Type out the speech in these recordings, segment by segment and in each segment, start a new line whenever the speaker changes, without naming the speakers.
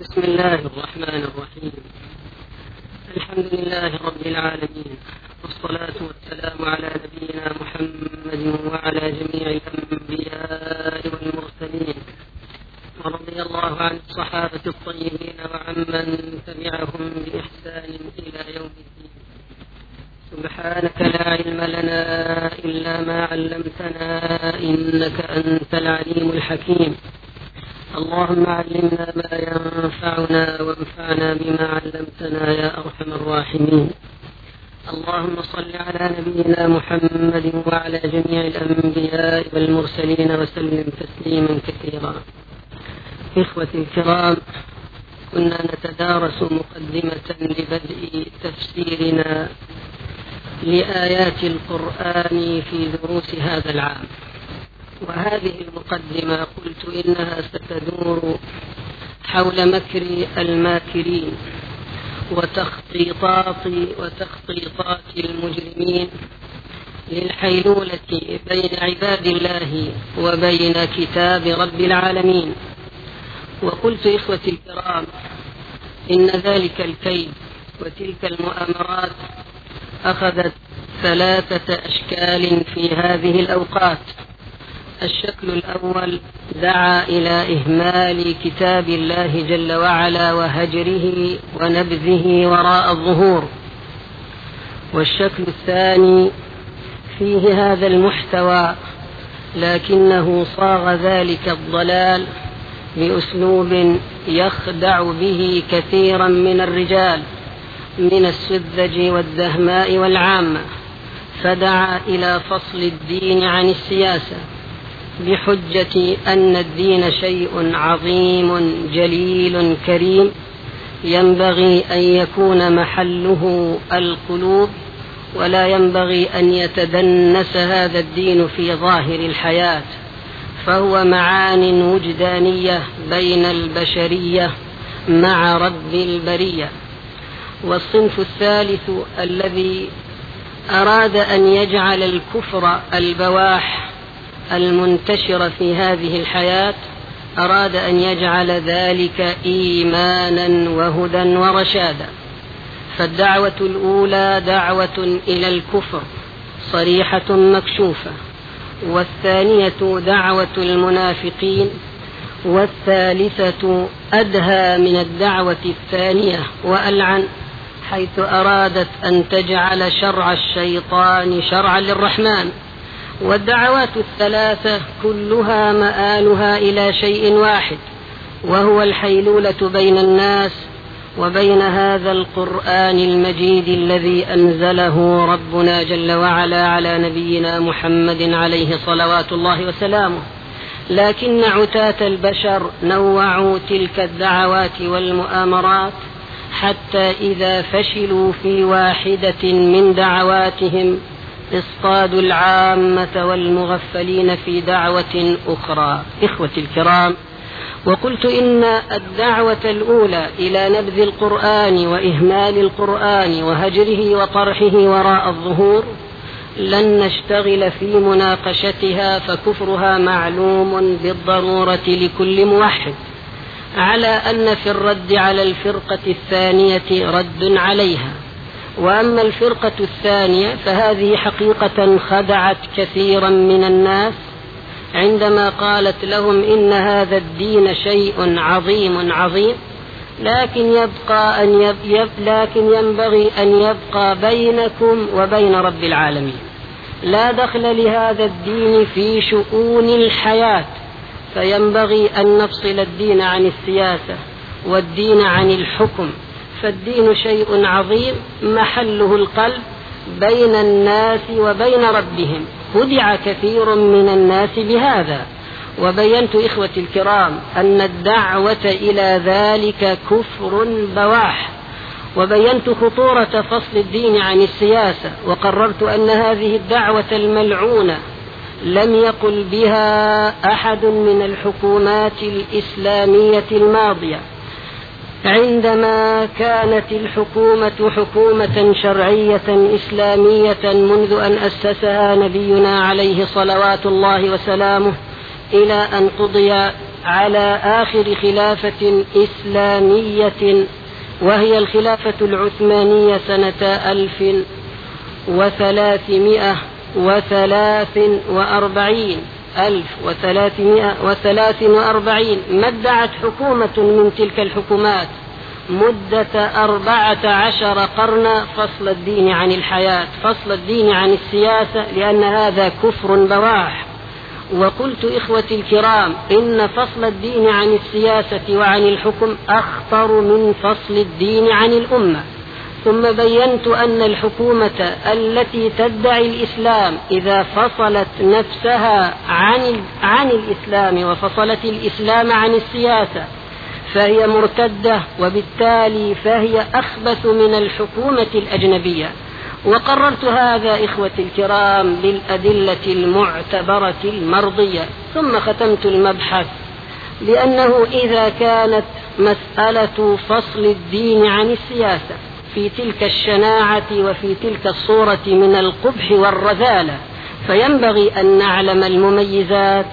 بسم الله الرحمن الرحيم. الحمد لله رب العالمين والصلاة والسلام على نبينا محمد وعلى جميع الأنبياء والمرسلين. ورضي الله عن الصحابة الطيبين وعمن تبعهم بإحسان إلى يوم الدين. سبحانك لا علم لنا إلا ما علمتنا إنك أنت العليم الحكيم. اللهم علمنا ما ينفعنا وانفعنا بما علمتنا يا أرحم الراحمين. اللهم صل على نبينا محمد وعلى جميع الأنبياء والمرسلين وسلم تسليما كثيرا. إخوتي الكرام كنا نتدارس مقدمة لبدء تفسيرنا لآيات القرآن في دروس هذا العام. وهذه المقدمة قلت إنها ستدور حول مكر الماكرين وتخطيطات وتخطيطات المجرمين للحيلولة بين عباد الله وبين كتاب رب العالمين. وقلت إخوتي الكرام إن ذلك الكيد وتلك المؤامرات أخذت ثلاثة أشكال في هذه الأوقات. الشكل الأول دعا إلى إهمال كتاب الله جل وعلا وهجره ونبذه وراء الظهور. والشكل الثاني فيه هذا المحتوى لكنه صاغ ذلك الضلال بأسلوب يخدع به كثيرا من الرجال من السذج والدهماء والعامة فدعا إلى فصل الدين عن السياسة. بحجة أن الدين شيء عظيم جليل كريم ينبغي أن يكون محله القلوب ولا ينبغي أن يتدنس هذا الدين في ظاهر الحياة فهو معان وجدانية بين البشرية مع رب البرية. والصنف الثالث الذي أراد أن يجعل الكفر البواح المنتشر في هذه الحياة أراد أن يجعل ذلك إيمانا وهدى ورشادا. فالدعوة الأولى دعوة إلى الكفر صريحة مكشوفة. والثانية دعوة المنافقين والثالثة أدهى من الدعوة الثانية وألعن حيث أرادت أن تجعل شرع الشيطان شرعا للرحمن. والدعوات الثلاثة كلها مآلها إلى شيء واحد وهو الحيلولة بين الناس وبين هذا القرآن المجيد الذي أنزله ربنا جل وعلا على نبينا محمد عليه صلوات الله وسلامه. لكن عتاة البشر نوعوا تلك الدعوات والمؤامرات حتى إذا فشلوا في واحدة من دعواتهم اصطادوا العامة والمغفلين في دعوة أخرى. إخوتي الكرام وقلت إن الدعوة الأولى إلى نبذ القرآن وإهمال القرآن وهجره وطرحه وراء الظهور لن نشتغل في مناقشتها فكفرها معلوم بالضرورة لكل موحد على أن في الرد على الفرقة الثانية رد عليها. وأما الفرقة الثانية فهذه حقيقة خدعت كثيرا من الناس عندما قالت لهم إن هذا الدين شيء عظيم عظيم لكن يبقى أن يب يب لكن ينبغي أن يبقى بينكم وبين رب العالمين. لا دخل لهذا الدين في شؤون الحياة فينبغي أن نفصل الدين عن السياسة والدين عن الحكم. فالدين شيء عظيم محله القلب بين الناس وبين ربهم. خدع كثير من الناس بهذا. وبينت إخوتي الكرام أن الدعوة إلى ذلك كفر بواح. وبينت خطورة فصل الدين عن السياسة. وقررت أن هذه الدعوة الملعونة لم يقل بها أحد من الحكومات الإسلامية الماضية. عندما كانت الحكومة حكومة شرعية إسلامية منذ أن أسسها نبينا عليه صلوات الله وسلامه إلى أن قضي على آخر خلافة إسلامية وهي الخلافة العثمانية سنة ألف وثلاثمائة وثلاث وأربعين. ألف وثلاثمائة وثلاث وأربعين ما ادعت حكومة من تلك الحكومات؟ مدة أربعة عشر قرنا فصل الدين عن الحياة فصل الدين عن السياسة لأن هذا كفر بواح. وقلت إخوتي الكرام إن فصل الدين عن السياسة وعن الحكم أخطر من فصل الدين عن الأمة. ثم بينت أن الحكومة التي تدعي الإسلام إذا فصلت نفسها عن عن الإسلام وفصلت الإسلام عن السياسة فهي مرتدة وبالتالي فهي أخبث من الحكومة الأجنبية. وقررت هذا إخوتي الكرام بالأدلة المعتبرة المرضية. ثم ختمت المبحث لأنه إذا كانت مسألة فصل الدين عن السياسة في تلك الشناعة وفي تلك الصورة من القبح والرذالة. فينبغي أن نعلم المميزات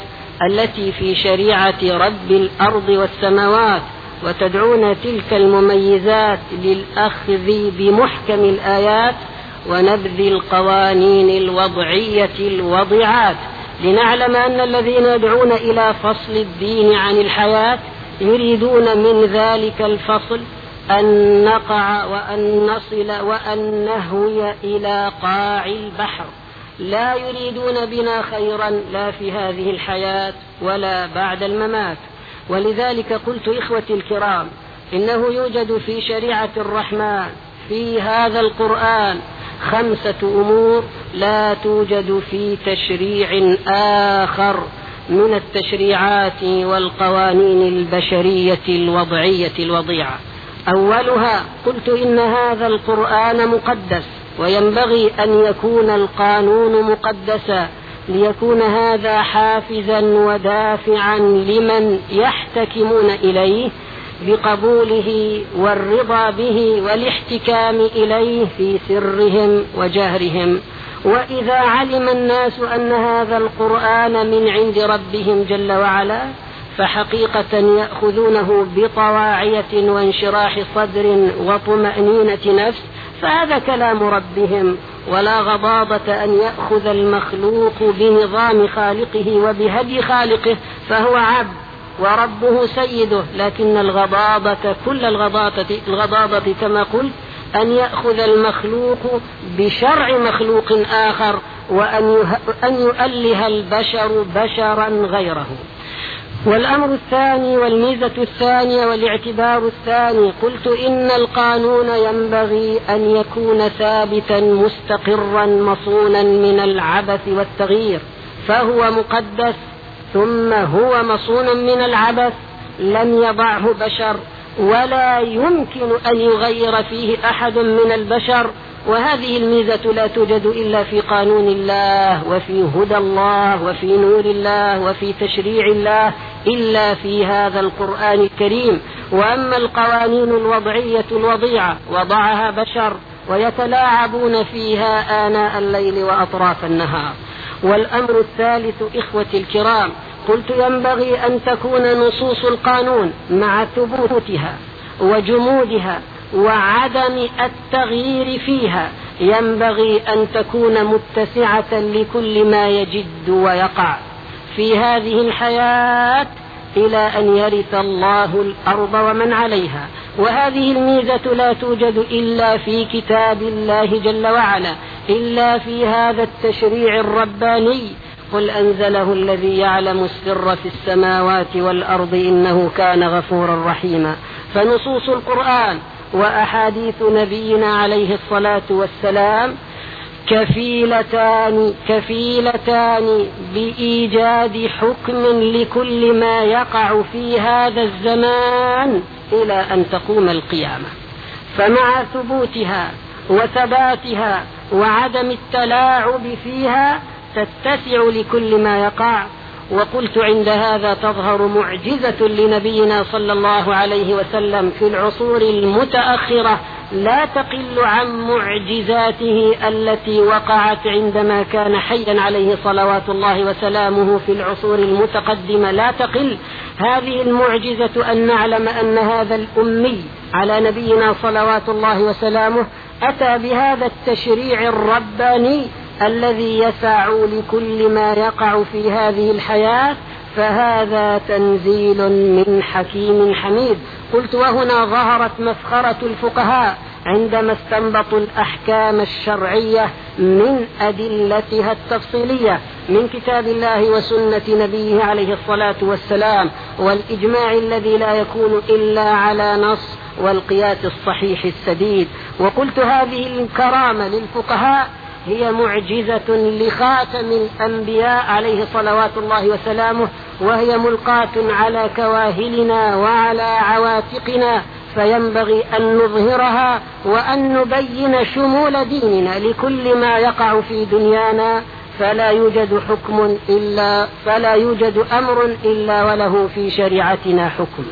التي في شريعة رب الأرض والسماوات وتدعون تلك المميزات للأخذ بمحكم الآيات ونبذ القوانين الوضعية الوضعات. لنعلم أن الذين يدعون إلى فصل الدين عن الحياة يريدون من ذلك الفصل أن نقع وأن نصل وأن نهوي إلى قاع البحر. لا يريدون بنا خيرا لا في هذه الحياة ولا بعد الممات. ولذلك قلت إخوتي الكرام إنه يوجد في شريعة الرحمن في هذا القرآن خمسة أمور لا توجد في تشريع آخر من التشريعات والقوانين البشرية الوضعية الوضيعة. أولها قلت إن هذا القرآن مقدس وينبغي أن يكون القانون مقدسا ليكون هذا حافزا ودافعا لمن يحتكمون إليه بقبوله والرضا به والاحتكام إليه في سرهم وجهرهم. وإذا علم الناس أن هذا القرآن من عند ربهم جل وعلا فحقيقة يأخذونه بطواعية وانشراح صدر وطمأنينة نفس فهذا كلام ربهم ولا غضاضة أن يأخذ المخلوق بنظام خالقه وبهدي خالقه فهو عبد وربه سيده لكن الغضاضة كل الغضاضة, الغضاضة كما قلت أن يأخذ المخلوق بشرع مخلوق آخر وأن أن يؤله البشر بشرا غيره. والأمر الثاني والميزة الثانية والاعتبار الثاني قلت إن القانون ينبغي أن يكون ثابتا مستقرا مصونا من العبث والتغيير فهو مقدس ثم هو مصون من العبث لم يضعه بشر ولا يمكن أن يغير فيه أحد من البشر وهذه الميزة لا توجد إلا في قانون الله وفي هدى الله وفي نور الله وفي تشريع الله إلا في هذا القرآن الكريم. وأما القوانين الوضعية الوضيعة وضعها بشر ويتلاعبون فيها آناء الليل وأطراف النهار. والأمر الثالث إخوتي الكرام قلت ينبغي أن تكون نصوص القانون مع ثبوتها وجمودها وعدم التغيير فيها. ينبغي أن تكون متسعة لكل ما يجد ويقع. في هذه الحياة إلى أن يرث الله الأرض ومن عليها. وهذه الميزة لا توجد إلا في كتاب الله جل وعلا إلا في هذا التشريع الرباني. قل أنزله الذي يعلم السر في السماوات والأرض إنه كان غفورا رحيما. فنصوص القرآن وأحاديث نبينا عليه الصلاة والسلام كفيلتان كفيلتان بإيجاد حكم لكل ما يقع في هذا الزمان إلى أن تقوم القيامة. فمع ثبوتها وثباتها وعدم التلاعب فيها تتسع لكل ما يقع وقلت عند هذا تظهر معجزة لنبينا صلى الله عليه وسلم في العصور المتأخرة لا تقل عن معجزاته التي وقعت عندما كان حيا عليه صلوات الله وسلامه في العصور المتقدمة. لا تقل هذه المعجزة أن نعلم أن هذا الأمي على نبينا صلوات الله وسلامه أتى بهذا التشريع الرباني الذي يسع لكل ما يقع في هذه الحياة فهذا تنزيل من حكيم حميد. قلت وهنا ظهرت مفخرة الفقهاء عندما استنبطوا الأحكام الشرعية من أدلتها التفصيلية من كتاب الله وسنة نبيه عليه الصلاة والسلام والإجماع الذي لا يكون إلا على نص والقياس الصحيح السديد. وقلت هذه الكرامة للفقهاء هي معجزة لخاتم الأنبياء عليه صلوات الله وسلامه وهي ملقاة على كواهلنا وعلى عواتقنا فينبغي أن نظهرها وأن نبين شمول ديننا لكل ما يقع في دنيانا فلا يوجد حكم إلا فلا يوجد أمر إلا وله في شريعتنا حكم.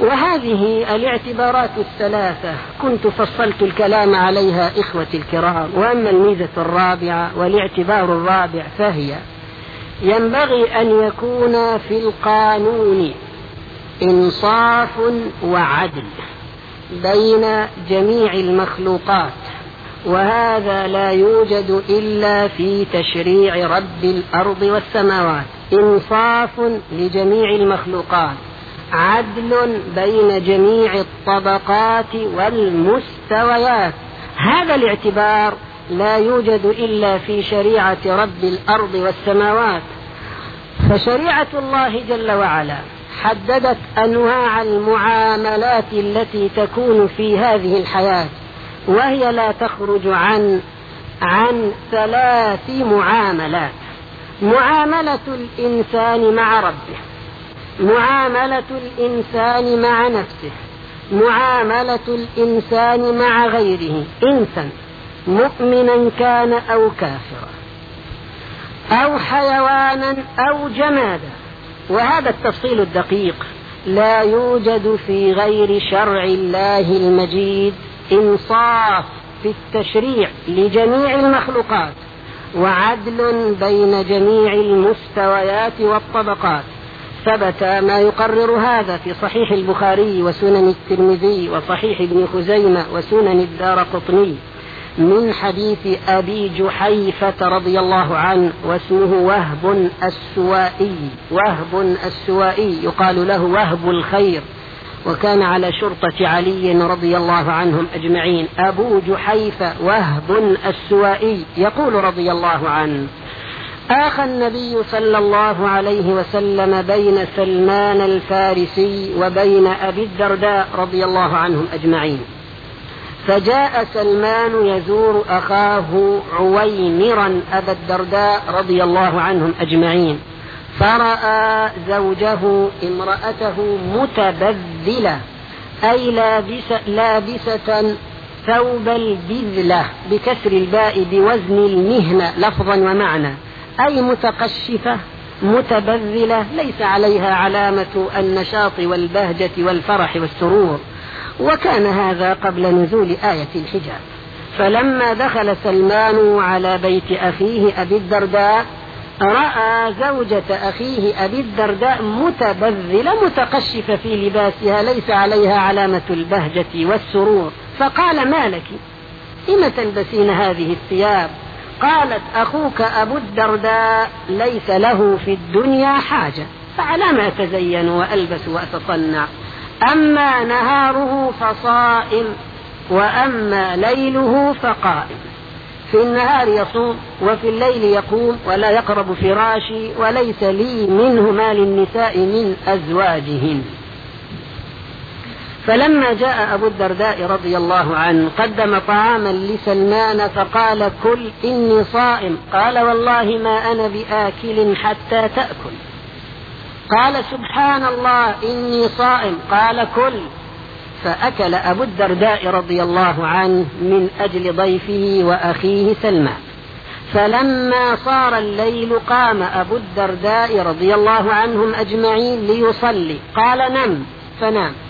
وهذه الاعتبارات الثلاثة. كنت فصلت الكلام عليها إخوتي الكرام. وأما الميزة الرابعة والاعتبار الرابع فهي ينبغي أن يكون في القانون إنصاف وعدل بين جميع المخلوقات وهذا لا يوجد إلا في تشريع رب الأرض والسماوات. إنصاف لجميع المخلوقات. عدل بين جميع الطبقات والمستويات. هذا الاعتبار لا يوجد إلا في شريعة رب الأرض والسماوات. فشريعة الله جل وعلا حددت أنواع المعاملات التي تكون في هذه الحياة وهي لا تخرج عن عن ثلاث معاملات. معاملة الإنسان مع ربه. معاملة الإنسان مع نفسه معاملة الإنسان مع غيره إنسا مؤمنا كان أو كافرا أو حيوانا أو جمادا. وهذا التفصيل الدقيق لا يوجد في غير شرع الله المجيد إنصاف في التشريع لجميع المخلوقات وعدل بين جميع المستويات والطبقات. ثبت ما يقرر هذا في صحيح البخاري وسنن الترمذي وصحيح ابن خزيمة وسنن الدار قطني من حديث أبي جحيفة رضي الله عنه واسمه وهب السوائي. وهب السوائي يقال له وهب الخير. وكان على شرطة علي رضي الله عنهم أجمعين. أبو جحيفة وهب السوائي يقول رضي الله عنه آخى النبي صلى الله عليه وسلم بين سلمان الفارسي وبين أبي الدرداء رضي الله عنهم أجمعين. فجاء سلمان يزور أخاه عويمرا أبا الدرداء رضي الله عنهم أجمعين. فرأى زوجه امرأته متبذلة أي لابسة, لابسة ثوب البذلة بكسر الباء بوزن المهنة لفظا ومعنى. أي متقشفة متبذلة ليس عليها علامة النشاط والبهجة والفرح والسرور. وكان هذا قبل نزول آية الحجاب. فلما دخل سلمان على بيت أخيه أبي الدرداء رأى زوجة أخيه أبي الدرداء متبذلة متقشفة في لباسها ليس عليها علامة البهجة والسرور. فقال ما لك؟ لم تلبسين هذه الثياب؟ قالت أخوك أبو الدرداء ليس له في الدنيا حاجة فعلى ما أتزين وألبس وأتصنع. أما نهاره فصائم وأما ليله فقائم. في النهار يصوم وفي الليل يقوم ولا يقرب فراشي وليس لي منه ما للنساء من أزواجهن. فلما جاء أبو الدرداء رضي الله عنه قدم طعاما لسلمان فقال كل إني صائم. قال والله ما أنا بآكل حتى تأكل. قال سبحان الله إني صائم. قال كل. فأكل أبو الدرداء رضي الله عنه من أجل ضيفه وأخيه سلمان. فلما صار الليل قام أبو الدرداء رضي الله عنهم أجمعين ليصلي. قال نم. فنام.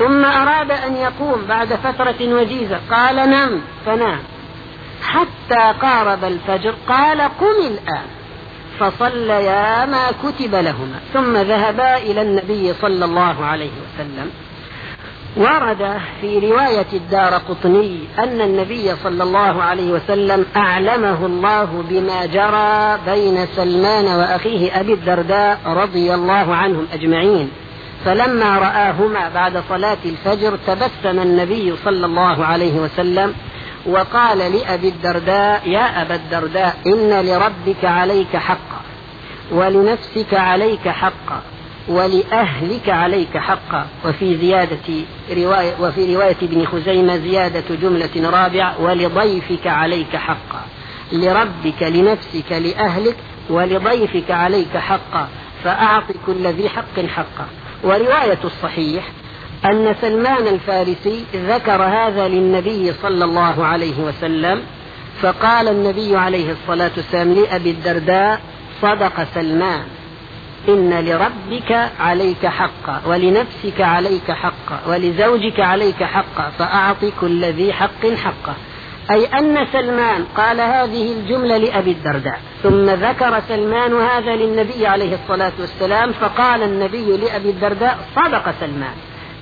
ثم أراد أن يقوم بعد فترة وجيزة. قال نم فنام. حتى قارب الفجر قال قم الآن. فصليا ما كتب لهما. ثم ذهبا إلى النبي صلى الله عليه وسلم. ورد في رواية الدار قطني أن النبي صلى الله عليه وسلم أعلمه الله بما جرى بين سلمان وأخيه أبي الدرداء رضي الله عنهم أجمعين. فلما رآهما بعد صلاة الفجر تبسم النبي صلى الله عليه وسلم وقال لأبي الدرداء يا أبا الدرداء إن لربك عليك حقا ولنفسك عليك حقا ولأهلك عليك حقا. وفي زيادة رواية وفي رواية ابن خزيمة زيادة جملة رابعة ولضيفك عليك حقا لربك لنفسك لأهلك ولضيفك عليك حقا فأعط كل ذي حق حقا ورواية الصحيح أن سلمان الفارسي ذكر هذا للنبي صلى الله عليه وسلم فقال النبي عليه الصلاة والسلام لأبي الدرداء صدق سلمان إن لربك عليك حقا ولنفسك عليك حقا ولزوجك عليك حقا فأعط كل ذي حق حقه. أي أن سلمان قال هذه الجملة لأبي الدرداء ثم ذكر سلمان هذا للنبي عليه الصلاة والسلام فقال النبي لأبي الدرداء صدق سلمان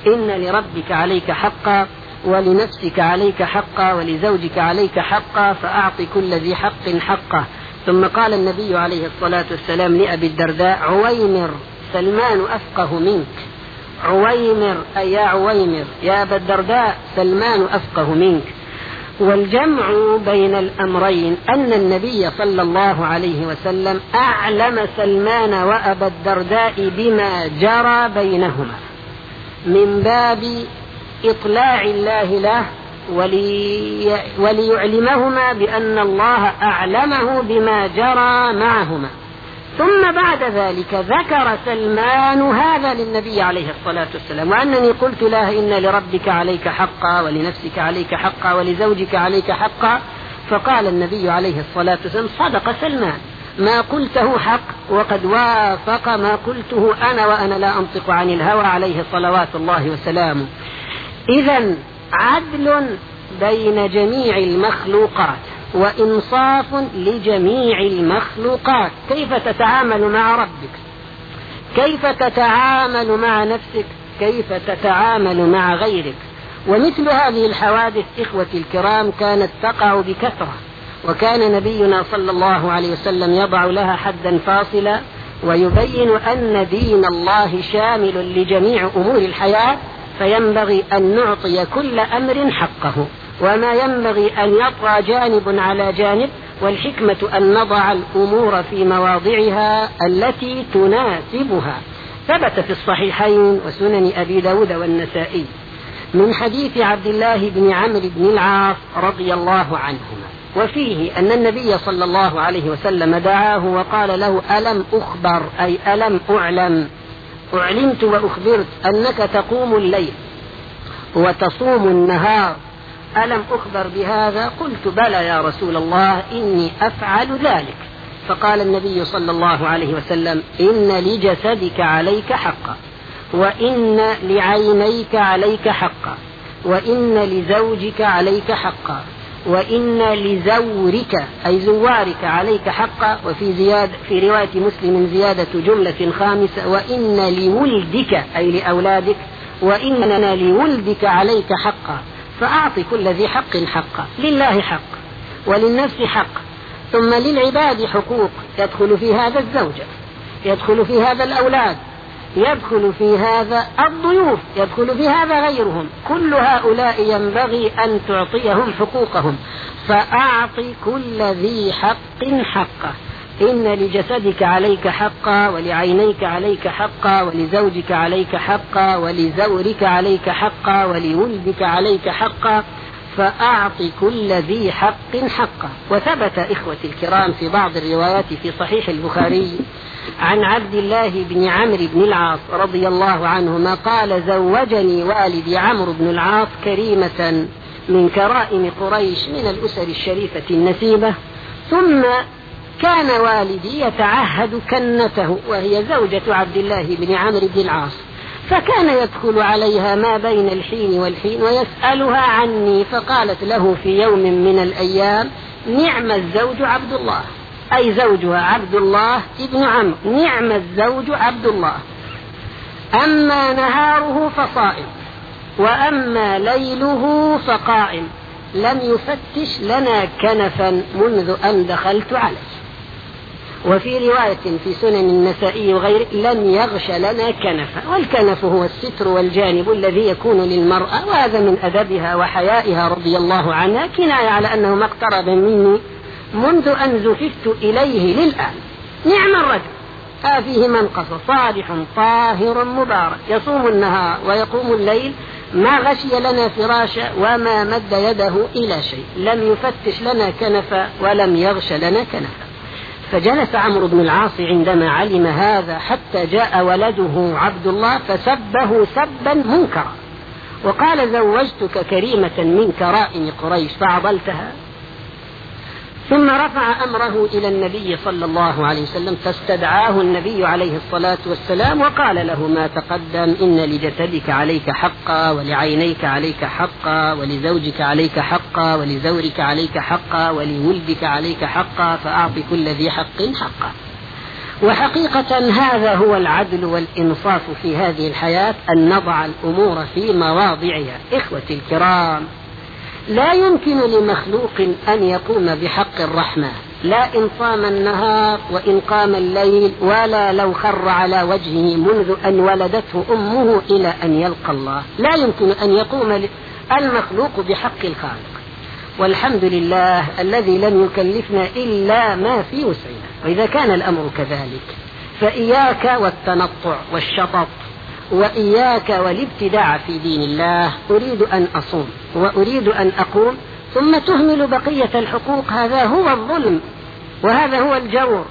إن لربك عليك حقا ولنفسك عليك حقا ولزوجك عليك حقا فأعط كل ذي حق حقه. ثم قال النبي عليه الصلاة والسلام لأبي الدرداء عويمر سلمان أفقه منك. عويمر أي يا عويمر يا أبا الدرداء سلمان أفقه منك. والجمع بين الأمرين أن النبي صلى الله عليه وسلم أعلم سلمان وأبا الدرداء بما جرى بينهما من باب إطلاع الله له ولي وليعلمهما بأن الله أعلمه بما جرى معهما. ثم بعد ذلك ذكر سلمان هذا للنبي عليه الصلاة والسلام وأنني قلت له إن لربك عليك حقا ولنفسك عليك حقا ولزوجك عليك حقا فقال النبي عليه الصلاة والسلام صدق سلمان ما قلته حق وقد وافق ما قلته أنا وأنا لا أنطق عن الهوى عليه صلوات الله وسلامه. إذا عدل بين جميع المخلوقات. وإنصاف لجميع المخلوقات. كيف تتعامل مع ربك؟ كيف تتعامل مع نفسك؟ كيف تتعامل مع غيرك؟ ومثل هذه الحوادث إخوتي الكرام كانت تقع بكثرة وكان نبينا صلى الله عليه وسلم يضع لها حدا فاصلا ويبين أن دين الله شامل لجميع أمور الحياة فينبغي أن نعطي كل أمر حقه. وما ينبغي أن يطغى جانب على جانب والحكمة أن نضع الأمور في مواضعها التي تناسبها. ثبت في الصحيحين وسنن أبي داود والنسائي من حديث عبد الله بن عمرو بن العاص رضي الله عنهما وفيه أن النبي صلى الله عليه وسلم دعاه وقال له ألم أخبر؟ أي ألم أعلم؟ أعلمت وأخبرت أنك تقوم الليل وتصوم النهار ألم أخبر بهذا؟ قلت بلى يا رسول الله إني أفعل ذلك. فقال النبي صلى الله عليه وسلم إن لجسدك عليك حقا وإن لعينيك عليك حقا وإن لزوجك عليك حقا وإن لزورك أي زوارك عليك حقا. وفي زيادة في رواية مسلم زيادة جملة خامسة وإن لولدك أي لأولادك وإن لولدك عليك حقا. فأعط كل ذي حق حقا لله حق وللنفس حق. ثم للعباد حقوق يدخل في هذا الزوجة يدخل في هذا الأولاد يدخل في هذا الضيوف يدخل في هذا غيرهم. كل هؤلاء ينبغي أن تعطيهم حقوقهم. فأعط كل ذي حق حقه. إن لجسدك عليك حقا ولعينيك عليك حقا ولزوجك عليك حقا ولزورك عليك حقا ولولدك عليك حقا فأعط كل ذي حق حقه وثبت إخوتي الكرام في بعض الروايات في صحيح البخاري عن عبد الله بن عمرو بن العاص رضي الله عنهما قال زوجني والدي عمرو بن العاص كريمة من كرائم قريش من الأسر الشريفة النسيبة ثم كان والدي يتعهد كنته وهي زوجة عبد الله بن عمرو بن العاص. فكان يدخل عليها ما بين الحين والحين ويسألها عني فقالت له في يوم من الأيام نعم الزوج عبد الله. أي زوجها عبد الله ابن عمرو. نعم الزوج عبد الله. أما نهاره فصائم وأما ليله فقائم. لم يفتش لنا كنفا منذ أن دخلت عليه. وفي رواية في سنن النسائي وغيره لم يغش لنا كنفا والكنف هو الستر والجانب الذي يكون للمرأة وهذا من أدبها وحيائها رضي الله عنها كناية على أنه ما اقترب مني منذ أن زففت إليه للآن. نعم الرجل. هذه منقصة. صالح طاهر مبارك. يصوم النهار ويقوم الليل. ما غشي لنا فراشا وما مد يده إلى شيء. لم يفتش لنا كنفا ولم يغش لنا كنفا فجلس عمرو بن العاص عندما علم هذا حتى جاء ولده عبد الله فسبه سبا منكرا. وقال زوجتك كريمة من كرائم قريش فعضلتها؟ ثم رفع أمره إلى النبي صلى الله عليه وسلم فاستدعاه النبي عليه الصلاة والسلام وقال له ما تقدم إن لجسدك عليك حقا ولعينيك عليك حقا ولزوجك عليك حقا ولزورك عليك حقا ولولدك عليك حقا فأعط كل ذي حق حقا. وحقيقة هذا هو العدل والإنصاف في هذه الحياة أن نضع الأمور في مواضعها. إخوتي الكرام لا يمكن لمخلوق أن يقوم بحق الرحمة. لا إن صام النهار وإن قام الليل ولا لو خر على وجهه منذ أن ولدته أمه إلى أن يلقى الله. لا يمكن أن يقوم المخلوق بحق الخالق. والحمد لله الذي لم يكلفنا إلا ما في وسعنا. وإذا كان الأمر كذلك فإياك والتنطع والشطط وإياك والابتداع في دين الله أريد أن أصوم وأريد أن أقوم ثم تهمل بقية الحقوق. هذا هو الظلم وهذا هو الجور.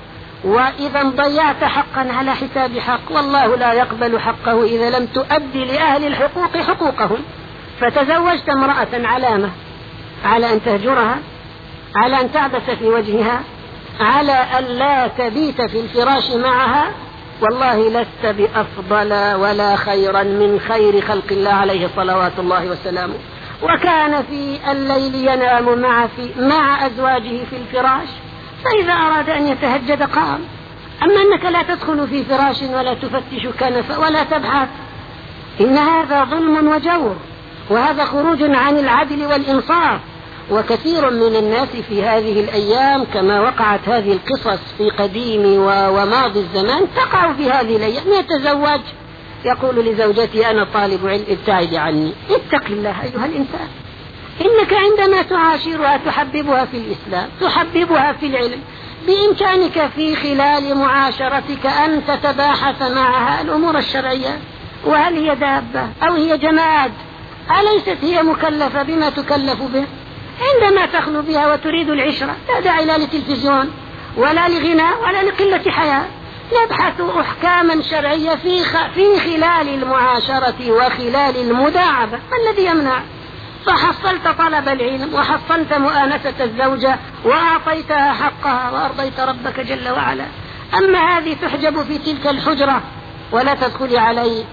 وإذا ضيعت حقا على حساب حق والله لا يقبل حقه إذا لم تؤدي لأهل الحقوق حقوقهم. فتزوجت امرأة علامة على أن تهجرها على أن تعبث في وجهها على أن لا تبيت في الفراش معها. والله لست بأفضل ولا خيرا من خير خلق الله عليه صلوات الله وسلامه. وكان في الليل ينام مع, في مع أزواجه في الفراش فإذا أراد أن يتهجد قام. أما أنك لا تدخل في فراش ولا تفتش كنف ولا تبحث إن هذا ظلم وجور وهذا خروج عن العدل والإنصاف. وكثير من الناس في هذه الأيام كما وقعت هذه القصص في قديم وماضي الزمان تقع في هذه الأيام. يتزوج؟ يقول لزوجتي أنا طالب علم ابتعدي عني. اتق الله أيها الإنسان. إنك عندما تعاشرها تحببها في الإسلام تحببها في العلم. بإمكانك في خلال معاشرتك أن تتباحث معها الأمور الشرعية. وهل هي دابة أو هي جماد؟ أليست هي مكلفة بما تكلف به؟ عندما تخلو بها وتريد العشرة لا داعي لا لتلفزيون ولا لغناء ولا لقلة حياة. نبحث أحكاما شرعية في, في خلال المعاشرة وخلال المداعبة. ما الذي يمنع؟ فحصلت طلب العلم وحصلت مؤانسة الزوجة وأعطيتها حقها وأرضيت ربك جل وعلا. أما هذه تحجب في تلك الحجرة ولا تدخلي علي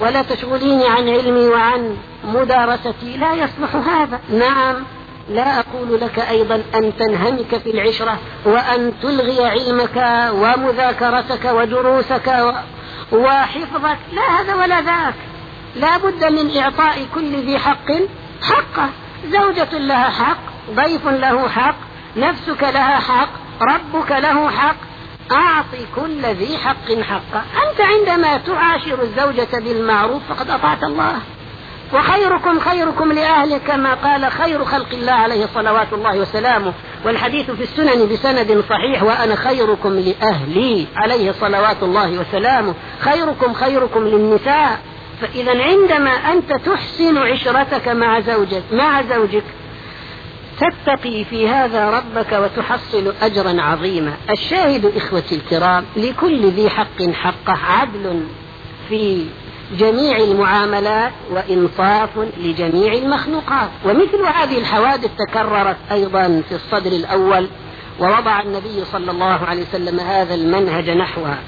ولا تشغليني عن علمي وعن مدارستي. لا يصلح هذا. نعم. لا أقول لك أيضا أن تنهمك في العشرة وأن تلغي علمك ومذاكرتك ودروسك وحفظك. لا هذا ولا ذاك. لا بد من إعطاء كل ذي حق. حقه زوجة لها حق ضيف له حق نفسك لها حق ربك له حق. أعطي كل ذي حق حقه. أنت عندما تعاشر الزوجة بالمعروف فقد أطعت الله. وخيركم خيركم لأهله كما قال خير خلق الله عليه صلوات الله وسلامه. والحديث في السنن بسند صحيح وأنا خيركم لأهلي عليه صلوات الله وسلامه. خيركم خيركم للنساء. فإذا عندما أنت تحسن عشرتك مع زوجك مع زوجك تتقي في هذا ربك وتحصل أجرا عظيما. الشاهد إخوتي الكرام لكل ذي حق حقه عدل في جميع المعاملات وإنصاف لجميع المخلوقات. ومثل هذه الحوادث تكررت أيضا في الصدر الأول ووضع النبي صلى الله عليه وسلم هذا المنهج نحوها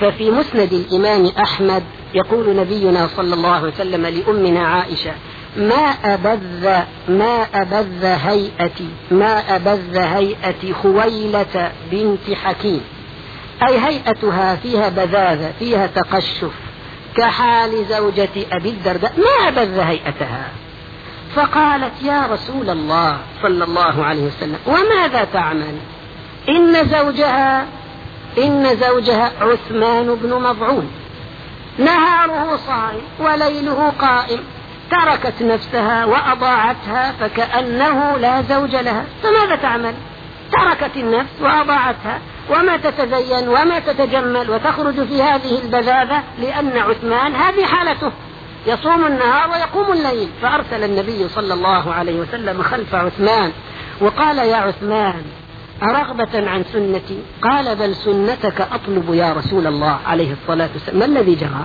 ففي مسند الإمام أحمد يقول نبينا صلى الله عليه وسلم لأمنا عائشة ما أبذ ما أبذ هيئتي ما أبذ هيئة خويلة بنت حكيم. أي هيئتها فيها بذاذة فيها تقشف. كحال زوجة أبي الدرداء ما أبذ هيئتها. فقالت يا رسول الله صلى الله عليه وسلم وماذا تعمل؟ إن زوجها إن زوجها عثمان بن مضعون نهاره صائم وليله قائم. تركت نفسها وأضاعتها فكأنه لا زوج لها. فماذا تعمل؟ تركت النفس وأضاعتها. وما تتزين وما تتجمل وتخرج في هذه البذاذة لأن عثمان هذه حالته. يصوم النهار ويقوم الليل. فأرسل النبي صلى الله عليه وسلم خلف عثمان وقال يا عثمان أرغبة عن سنتي؟ قال بل سنتك أطلب يا رسول الله عليه الصلاة والسلام. ما الذي جرى؟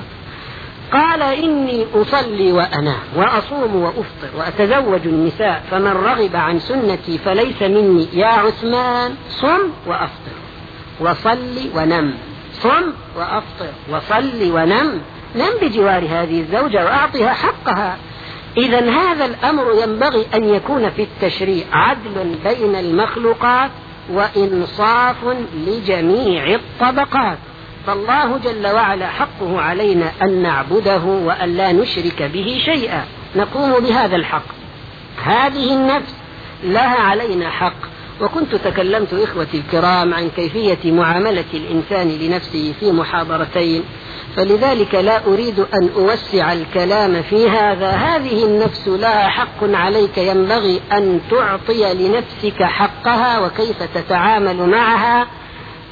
قال إني أصلي وأنام وأصوم وأفطر وأتزوج النساء فمن رغب عن سنتي فليس مني. يا عثمان صم وأفطر. وصلي ونم. صم وأفطر. وصلي ونم. نم بجوار هذه الزوجة وأعطها حقها. إذا هذا الأمر ينبغي أن يكون في التشريع. عدل بين المخلوقات وإنصاف لجميع الطبقات. فالله جل وعلا حقه علينا أن نعبده وأن لا نشرك به شيئا. نقوم بهذا الحق. هذه النفس لها علينا حق. وكنت تكلمت إخوتي الكرام عن كيفية معاملة الإنسان لنفسه في محاضرتين فلذلك لا أريد أن أوسع الكلام في هذا. هذه النفس لها حق عليك ينبغي أن تعطي لنفسك حقها وكيف تتعامل معها.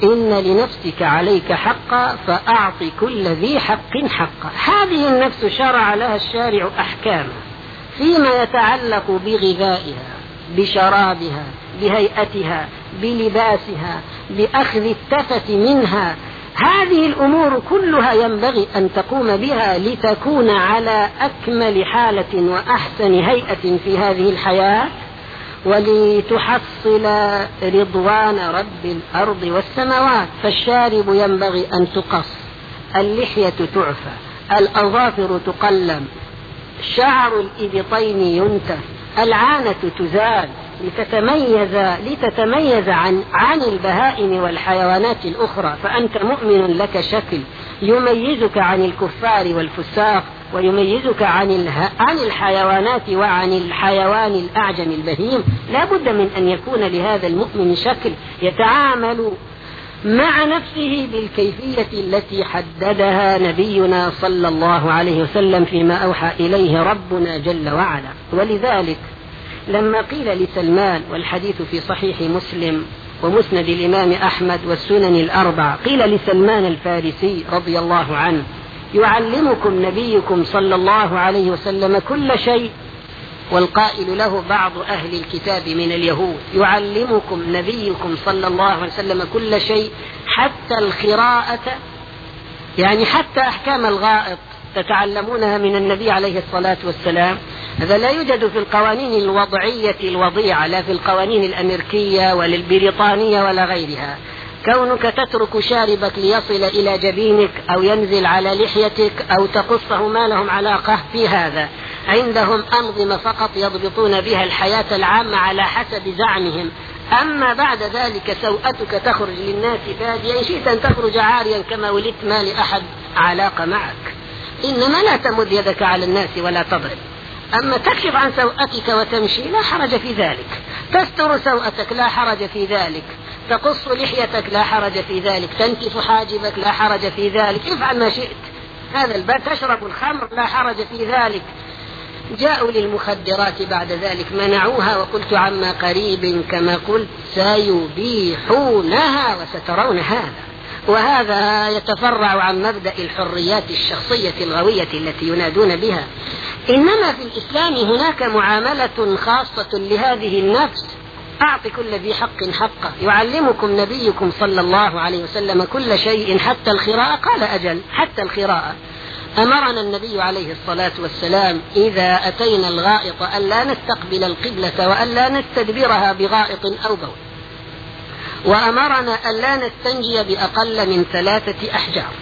إن لنفسك عليك حقا فأعط كل ذي حق حقا. هذه النفس شرع لها الشارع أحكاما فيما يتعلق بغذائها. بشرابها بهيئتها بلباسها بأخذ التفت منها. هذه الأمور كلها ينبغي أن تقوم بها لتكون على أكمل حالة وأحسن هيئة في هذه الحياة ولتحصل رضوان رب الأرض والسماوات. فالشارب ينبغي أن تقص اللحية تعفى الأظافر تقلم شعر الإبطين ينتف. العانة تزال لتتميز لتتميز عن عن البهائم والحيوانات الأخرى فأنت مؤمن لك شكل يميزك عن الكفار والفساق ويميزك عن. عن الحيوانات وعن الحيوان الأعجم البهيم لا بد من أن يكون لهذا المؤمن شكل يتعامل مع نفسه بالكيفية التي حددها نبينا صلى الله عليه وسلم فيما أوحى إليه ربنا جل وعلا. ولذلك لما قيل لسلمان والحديث في صحيح مسلم ومسند الإمام أحمد والسنن الأربع قيل لسلمان الفارسي رضي الله عنه يعلمكم نبيكم صلى الله عليه وسلم كل شيء والقائل له بعض أهل الكتاب من اليهود يعلمكم نبيكم صلى الله عليه وسلم كل شيء حتى الخراءة يعني حتى أحكام الغائط تتعلمونها من النبي عليه الصلاة والسلام. هذا لا يوجد في القوانين الوضعية الوضيعة لا في القوانين الأمريكية ولا البريطانية ولا غيرها. كونك تترك شاربك ليصل إلى جبينك أو ينزل على لحيتك أو تقصه ما لهم علاقة في هذا. عندهم أنظمة فقط يضبطون بها الحياة العامة على حسب زعمهم. أما بعد ذلك سوءتك تخرج للناس باديا إن شئت أن تخرج عاريا كما ولدت ما لأحد علاقة معك. إنما لا تمد يدك على الناس ولا تضرب. أما تكشف عن سوءتك وتمشي لا حرج في ذلك. تستر سوءتك لا حرج في ذلك. تقص لحيتك لا حرج في ذلك. تنتف حاجبك لا حرج في ذلك. افعل ما شئت. هذا الباب تشرب الخمر لا حرج في ذلك. جاءوا للمخدرات بعد ذلك منعوها وقلت عما قريب كما قلت سيبيحونها وسترون هذا. وهذا يتفرع عن مبدأ الحريات الشخصية الغوية التي ينادون بها. إنما في الإسلام هناك معاملة خاصة لهذه النفس. أعط كل ذي حق حقه. يعلمكم نبيكم صلى الله عليه وسلم كل شيء حتى الخراءة. قال أجل حتى الخراءة. أمرنا النبي عليه الصلاة والسلام إذا أتينا الغائط ألا نستقبل القبلة وألا نستدبرها بغائط أو بول. وأمرنا ألا نستنجي بأقل من ثلاثة أحجار.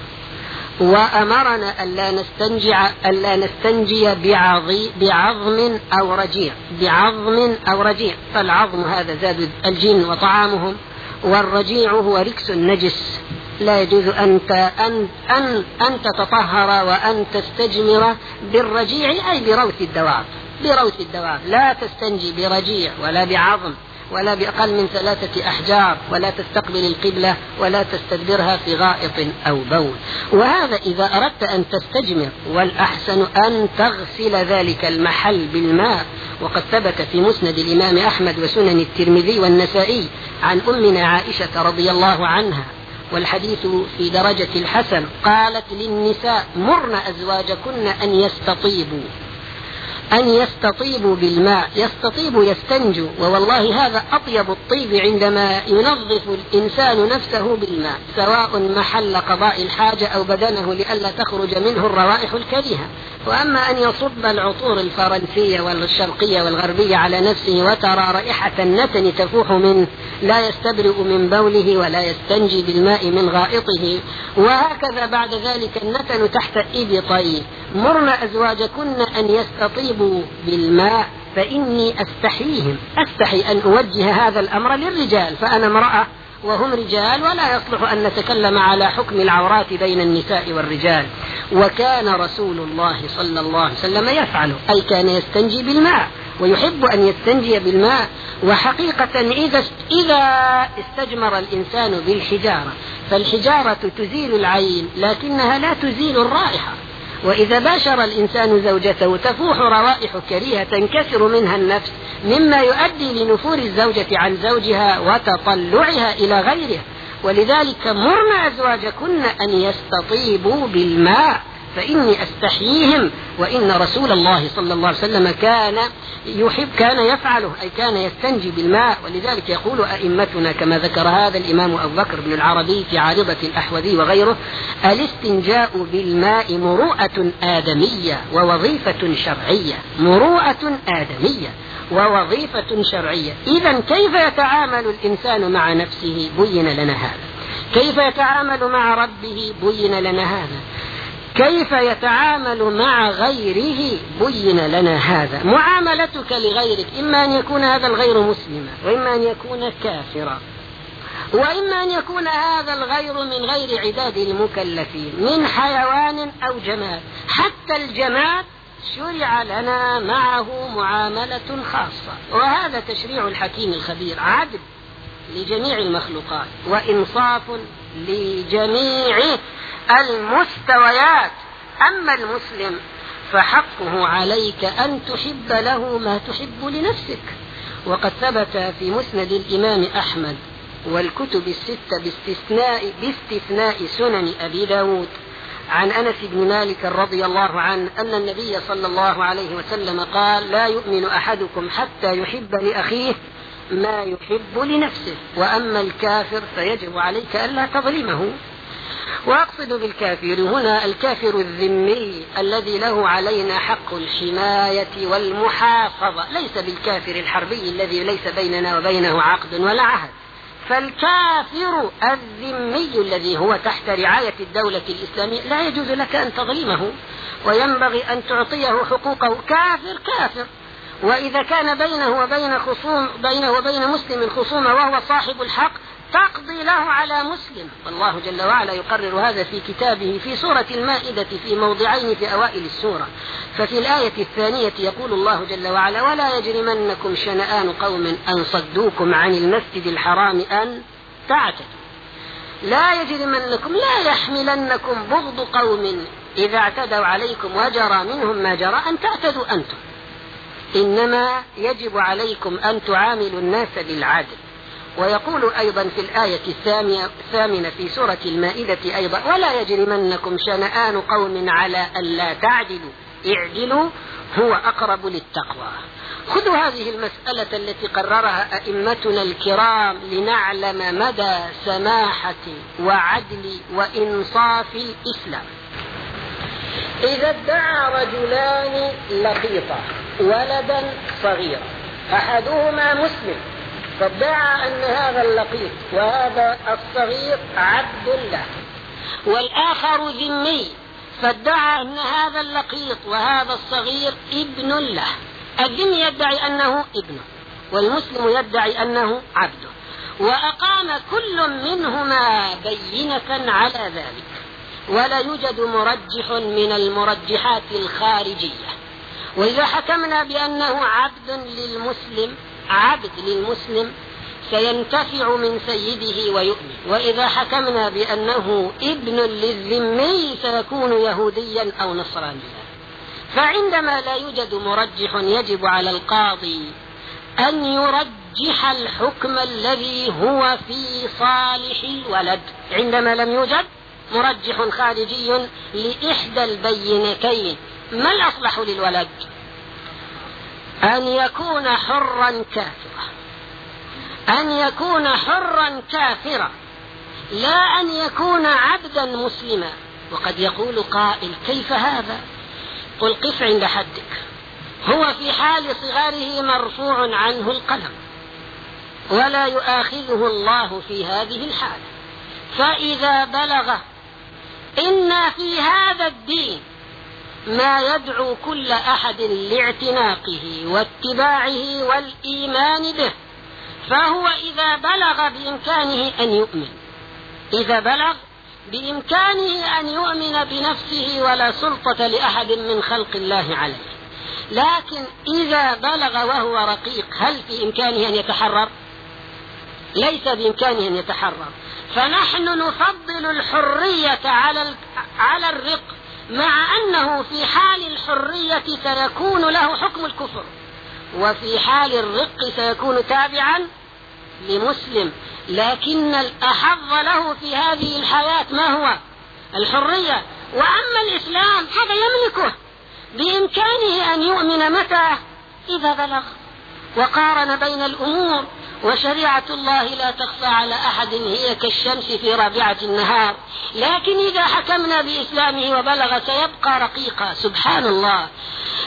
وأمرنا ألا نستنجع ألا نستنجي بعظي بعظم أو رجيع. بعظم أو رجيع. فالعظم هذا زاد الجن وطعامهم والرجيع هو ركس نجس لا يجوز أن أن أن أن تتطهر وأن تستجمر بالرجيع أي بروث الدواب. بروث الدواب. لا تستنجي برجيع ولا بعظم ولا بأقل من ثلاثة أحجار ولا تستقبل القبلة ولا تستدبرها في غائط أو بول. وهذا إذا أردت أن تستجمر والأحسن أن تغسل ذلك المحل بالماء. وقد ثبت في مسند الإمام أحمد وسنن الترمذي والنسائي عن أمنا عائشة رضي الله عنها والحديث في درجة الحسن قالت للنساء مرن أزواجكن أن يستطيبوا. أن يستطيبوا بالماء يستطيب يستنجو ووالله هذا أطيب الطيب عندما ينظف الإنسان نفسه بالماء سواء محل قضاء الحاجة أو بدنه لئلا تخرج منه الروائح الكريهة. وأما أن يصب العطور الفرنسية والشرقية والغربية على نفسه وترى رائحة النتن تفوح منه لا يستبرئ من بوله ولا يستنجي بالماء من غائطه. وهكذا بعد ذلك النتن تحت إبطيه مرن أزواجكن أن يستطيبوا بالماء فإني أستحيهم أستحي أن أوجه هذا الأمر للرجال فأنا امرأة وهم رجال ولا يصلح أن نتكلم على حكم العورات بين النساء والرجال. وكان رسول الله صلى الله عليه وسلم يفعل أي كان يستنجي بالماء ويحب أن يستنجي بالماء. وحقيقة إذا إذا استجمر الإنسان بالحجارة فالحجارة تزيل العين لكنها لا تزيل الرائحة. وإذا باشر الإنسان زوجته تفوح روائح كريهة تنكسر منها النفس مما يؤدي لنفور الزوجة عن زوجها وتطلعها إلى غيره ولذلك مرن أزواجكن أن يستطيبوا بالماء. فإني أستحييهم وإن رسول الله صلى الله عليه وسلم كان يحب كان يفعله أي كان يستنجي بالماء. ولذلك يقول أئمتنا كما ذكر هذا الإمام أبو بكر بن العربي في عارضة الأحوذي وغيره الاستنجاء بالماء مروءة آدمية ووظيفة شرعية. مروءة آدمية ووظيفة شرعية. إذا كيف يتعامل الإنسان مع نفسه؟ بين لنا هذا. كيف يتعامل مع ربه؟ بين لنا هذا. كيف يتعامل مع غيره؟ بين لنا هذا. معاملتك لغيرك إما أن يكون هذا الغير مسلما وإما أن يكون كافرا وإما أن يكون هذا الغير من غير عداد المكلفين من حيوان أو جماد. حتى الجماد شرع لنا معه معاملة خاصة. وهذا تشريع الحكيم الخبير عدل لجميع المخلوقات وإنصاف لجميع المستويات. أما المسلم فحقه عليك أن تحب له ما تحب لنفسك. وقد ثبت في مسند الإمام أحمد والكتب الستة باستثناء باستثناء سنن أبي داود عن أنس بن مالك رضي الله عنه أن النبي صلى الله عليه وسلم قال لا يؤمن أحدكم حتى يحب لأخيه ما يحب لنفسه وأما الكافر فيجب عليك ألا تظلمه. وأقصد بالكافر هنا الكافر الذمي الذي له علينا حق الحماية والمحافظة. ليس بالكافر الحربي الذي ليس بيننا وبينه عقد ولا عهد. فالكافر الذمي الذي هو تحت رعاية الدولة الإسلامية لا يجوز لك أن تظلمه وينبغي أن تعطيه حقوقه. كافر كافر. وإذا كان بينه وبين خصوم بينه وبين مسلم خصومة وهو صاحب الحق تقضي له على مسلم. والله جل وعلا يقرر هذا في كتابه في سورة المائدة في موضعين في أوائل السورة. ففي الآية الثانية يقول الله جل وعلا ولا يجرمنكم شنآن قوم أن صدوكم عن المسجد الحرام أن تعتدوا. لا يجرمنكم لا يحملنكم بغض قوم إذا اعتدوا عليكم وجرى منهم ما جرى أن تعتدوا أنتم. إنما يجب عليكم أن تعاملوا الناس بالعدل. ويقول أيضا في الآية الثامنة في سورة المائدة أيضا ولا يجرمنكم شنآن قوم على ألا تعدلوا اعدلوا هو أقرب للتقوى. خذوا هذه المسألة التي قررها أئمتنا الكرام لنعلم مدى سماحة وعدل وإنصاف الإسلام. إذا ادعى رجلان لقيطة ولدا صغيرا أحدهما مسلم فادعى أن هذا اللقيط وهذا الصغير عبد له. والآخر ذمي فادعى أن هذا اللقيط وهذا الصغير ابن له. الذمي يدعي أنه ابنه والمسلم يدعي أنه عبده وأقام كل منهما بينة على ذلك. ولا يوجد مرجح من المرجحات الخارجية. وإذا حكمنا بأنه عبد للمسلم عبد للمسلم سينتفع من سيده ويؤمن. وإذا حكمنا بأنه ابن للذمي سيكون يهوديا أو نصرانيا. فعندما لا يوجد مرجح يجب على القاضي أن يرجح الحكم الذي هو في صالح الولد. عندما لم يوجد مرجح خارجي لإحدى البينتين ما الأصلح للولد؟ أن يكون حرا كافرا. أن يكون حرا كافرا. لا أن يكون عبدا مسلما. وقد يقول قائل كيف هذا؟ قل قف عند حدك. هو في حال صغاره مرفوع عنه القلم. ولا يؤاخذه الله في هذه الحالة فإذا بلغ إن في هذا الدين ما يدعو كل أحد لاعتناقه واتباعه والإيمان به فهو إذا بلغ بإمكانه أن يؤمن. إذا بلغ بإمكانه أن يؤمن بنفسه ولا سلطة لأحد من خلق الله عليه. لكن إذا بلغ وهو رقيق هل في إمكانه أن يتحرر؟ ليس بإمكانه أن يتحرر. فنحن نفضل الحرية على على الرق مع أنه في حال الحرية سيكون له حكم الكفر وفي حال الرق سيكون تابعا لمسلم لكن الأحظ له في هذه الحياة ما هو؟ الحرية. وأما الإسلام هذا يملكه بإمكانه أن يؤمن متى؟ إذا بلغ. وقارن بين الأمور وشريعة الله لا تخفى على أحد هي كالشمس في رابعة النهار. لكن إذا حكمنا بإسلامه وبلغ سيبقى رقيقا. سبحان الله.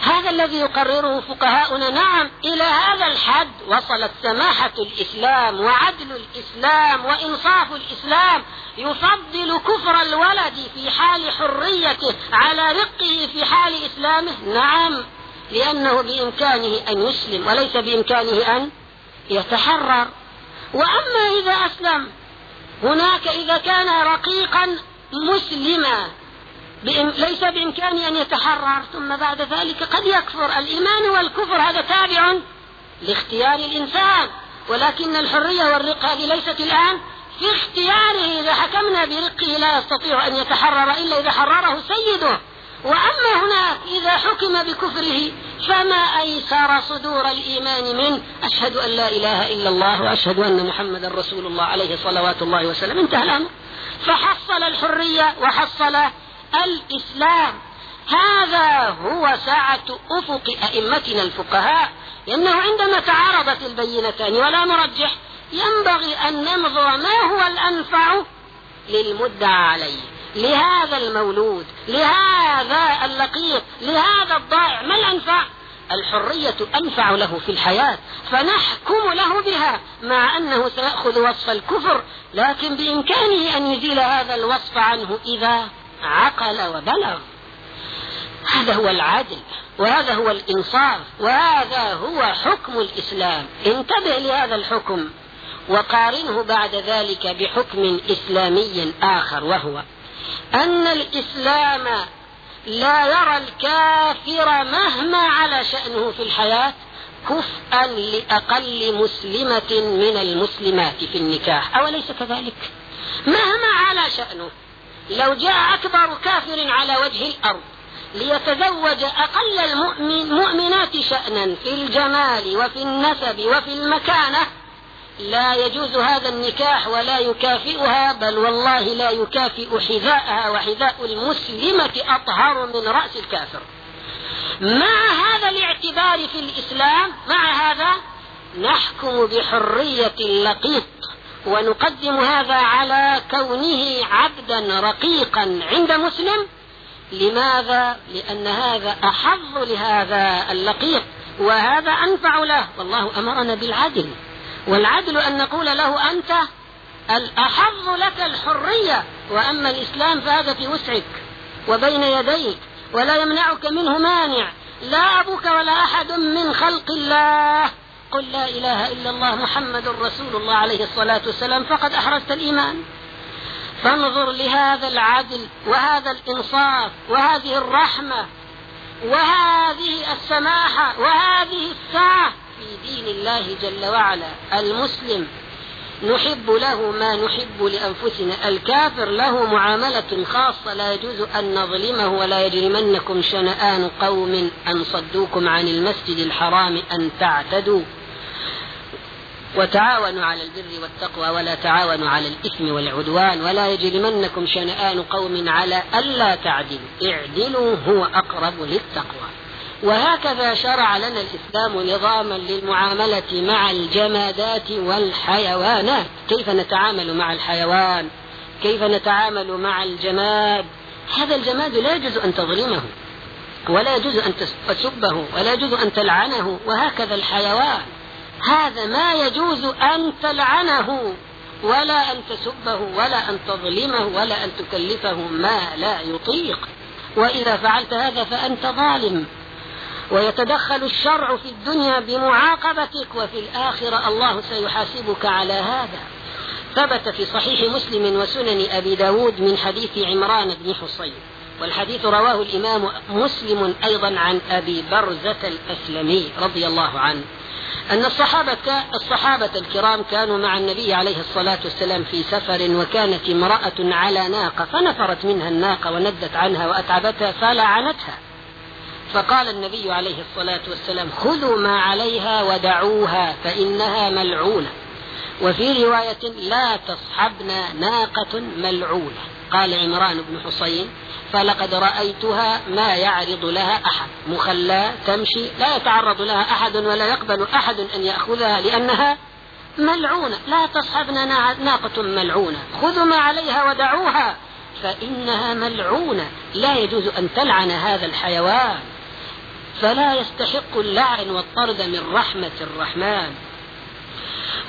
هذا الذي يقرره فقهاؤنا. نعم إلى هذا الحد وصلت سماحة الإسلام وعدل الإسلام وإنصاف الإسلام. يفضل كفر الولد في حال حريته على رقه في حال إسلامه. نعم. لأنه بإمكانه أن يسلم وليس بإمكانه أن يتحرر. وأما إذا أسلم هناك إذا كان رقيقا مسلما ليس بإمكانه أن يتحرر. ثم بعد ذلك قد يكفر. الإيمان والكفر هذا تابع لاختيار الإنسان. ولكن الحرية والرق هذه ليست الآن في اختياره. إذا حكمنا برقه لا يستطيع أن يتحرر إلا إذا حرره سيده. وأما هناك إذا حكم بكفره فما أيسر صدور الإيمان منه؟ أشهد أن لا إله إلا الله وأشهد أن محمدا رسول الله عليه صلوات الله وسلم. انتهى الأمر. فحصل الحرية وحصل الإسلام. هذا هو ساعة أفق أئمتنا الفقهاء لأنه عندما تعارضت البينتان ولا مرجح ينبغي أن ننظر ما هو الأنفع للمدعى عليه. لهذا المولود لهذا اللقيط لهذا الضائع ما الأنفع؟ الحرية أنفع له في الحياة فنحكم له بها مع أنه سيأخذ وصف الكفر لكن بإمكانه أن يزيل هذا الوصف عنه إذا عقل وبلغ. هذا هو العدل وهذا هو الإنصاف وهذا هو حكم الإسلام. انتبه لهذا الحكم وقارنه بعد ذلك بحكم إسلامي آخر وهو أن الإسلام لا يرى الكافر مهما على شأنه في الحياة كفءا لأقل مسلمة من المسلمات في النكاح. أوليس كذلك؟ مهما على شأنه. لو جاء أكبر كافر على وجه الأرض ليتزوج أقل المؤمنات شأنا في الجمال وفي النسب وفي المكانة لا يجوز هذا النكاح ولا يكافئها بل والله لا يكافئ حذاءها وحذاء المسلمة أطهر من رأس الكافر. مع هذا الاعتبار في الإسلام مع هذا نحكم بحرية اللقيط ونقدم هذا على كونه عبدا رقيقا عند مسلم. لماذا؟ لأن هذا أحظ لهذا اللقيط وهذا أنفع له. والله أمرنا بالعدل. والعدل أن نقول له أنت الأحظ لك الحرية وأما الإسلام فهذا في وسعك وبين يديك ولا يمنعك منه مانع لا أبوك ولا أحد من خلق الله. قل لا إله إلا الله محمد رسول الله عليه الصلاة والسلام فقد أحرزت الإيمان. فانظر لهذا العدل وهذا الإنصاف وهذه الرحمة وهذه السماحة وهذه السعة في دين الله جل وعلا. المسلم نحب له ما نحب لأنفسنا. الكافر له معاملة خاصة. لا يجوز أن نظلمه ولا يجرمنكم شنآن قوم أن صدوكم عن المسجد الحرام أن تعتدوا. وتعاونوا على البر والتقوى ولا تعاونوا على الإثم والعدوان ولا يجرمنكم شنآن قوم على ألا تعدلوا. اعدلوا هو أقرب للتقوى. وهكذا شرع لنا الإسلام نظاما للمعاملة مع الجمادات والحيوانات. كيف نتعامل مع الحيوان؟ كيف نتعامل مع الجماد؟ هذا الجماد لا يجوز أن تظلمه ولا يجوز أن تسبه ولا يجوز أن تلعنه وهكذا الحيوان. هذا ما يجوز أن تلعنه ولا أن تسبه ولا أن تظلمه ولا أن تكلفه ما لا يطيق. وإذا فعلت هذا فأنت ظالم. ويتدخل الشرع في الدنيا بمعاقبتك وفي الآخرة الله سيحاسبك على هذا. ثبت في صحيح مسلم وسنن أبي داود من حديث عمران بن حصين والحديث رواه الإمام مسلم أيضا عن أبي برزة الأسلمي رضي الله عنه أن الصحابة الصحابة الكرام كانوا مع النبي عليه الصلاة والسلام في سفر وكانت امرأة على ناقة فنفرت منها الناقة وندت عنها وأتعبتها فلعنتها. فقال النبي عليه الصلاة والسلام خذوا ما عليها ودعوها فإنها ملعونة. وفي رواية لا تصحبنا ناقة ملعونة. قال عمران بن حصين فلقد رأيتها ما يعرض لها أحد. مخلاة تمشي لا يتعرض لها أحد ولا يقبل أحد أن يأخذها لأنها ملعونة. لا تصحبنا ناقة ملعونة. خذوا ما عليها ودعوها فإنها ملعونة. لا يجوز أن تلعن هذا الحيوان. فلا يستحق اللعن والطرد من رحمة الرحمن.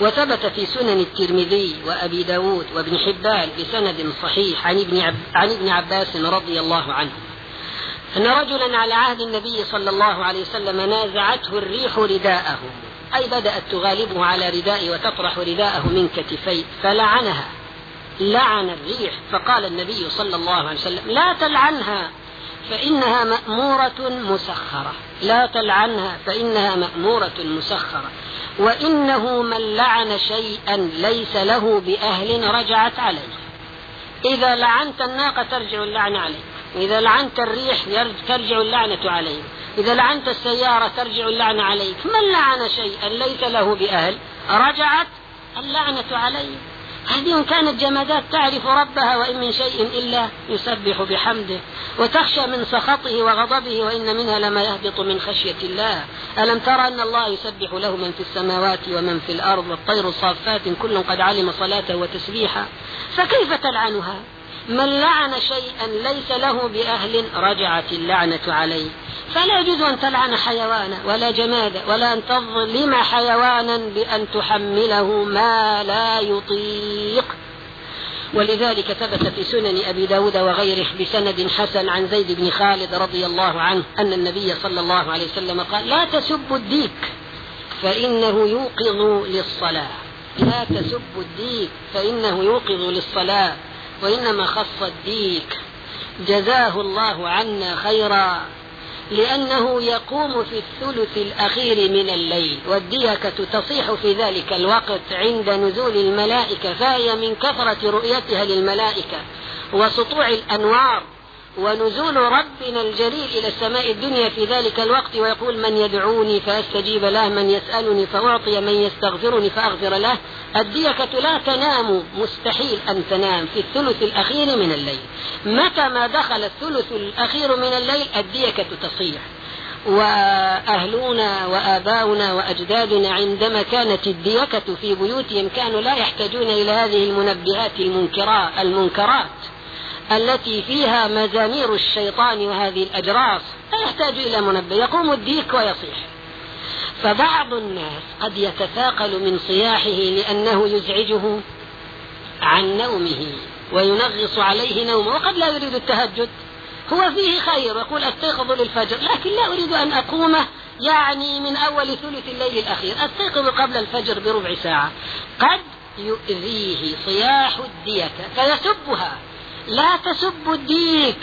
وثبت في سنن الترمذي وأبي داود وابن حبان بسند صحيح عن ابن, عب عن ابن عباس رضي الله عنه. أن رجلا على عهد النبي صلى الله عليه وسلم نازعته الريح رداءه. أي بدأت تغالبه على ردائه وتطرح رداءه من كتفيه فلعنها. لعن الريح فقال النبي صلى الله عليه وسلم لا تلعنها. فإنها مأمورة مسخرة. لا تلعنها فإنها مأمورة مسخرة. وإنه من لعن شيئا ليس له بأهل رجعت عليه. إذا لعنت الناقة ترجع اللعنة عليك إذا لعنت الريح ترجع اللعنة عليك إذا لعنت السيارة ترجع اللعنة عليك. من لعن شيئا ليس له بأهل رجعت اللعنة عليه. إن كانت جمادات تعرف ربها وإن من شيء إلا يسبح بحمده وتخشى من سخطه وغضبه وإن منها لما يهبط من خشية الله. ألم ترى أن الله يسبح له من في السماوات ومن في الأرض والطير صافات كل قد علم صلاته وتسبيحه؟ فكيف تلعنها؟ من لعن شيئا ليس له بأهل رجعت اللعنة عليه. فلا يجوز أن تلعن حيوانا ولا جمادا ولا أن تظلم حيوانا بأن تحمله ما لا يطيق. ولذلك ثبت في سنن أبي داود وغيره بسند حسن عن زيد بن خالد رضي الله عنه أن النبي صلى الله عليه وسلم قال لا تسبوا الديك فإنه يوقظ للصلاة. لا تسبوا الديك فإنه يوقظ للصلاة وإنما خص الديك. جزاه الله عنا خيرا. لأنه يقوم في الثلث الأخير من الليل والديكة تصيح في ذلك الوقت عند نزول الملائكة فهي من كثرة رؤيتها للملائكة وسطوع الأنوار. ونزول ربنا الجليل إلى السماء الدنيا في ذلك الوقت ويقول من يدعوني فأستجيب له من يسألني فأعطي من يستغفرني فأغفر له الديكة لا تنام مستحيل أن تنام في الثلث الأخير من الليل. متى ما دخل الثلث الأخير من الليل الديكة تصيح. وأهلنا وآباؤنا وأجدادنا عندما كانت الديكة في بيوتهم كانوا لا يحتاجون إلى هذه المنبهات المنكرات المنكرات. التي فيها مزامير الشيطان وهذه الأجراس لا يحتاج إلى منبه يقوم الديك ويصيح. فبعض الناس قد يتثاقل من صياحه لأنه يزعجه عن نومه وينغص عليه نومه وقد لا يريد التهجد. هو فيه خير يقول أستيقظ للفجر لكن لا أريد أن أقوم يعني من أول ثلث الليل الأخير أستيقظ قبل الفجر بربع ساعة. قد يؤذيه صياح الديكة فيسبها. لا تسب الديك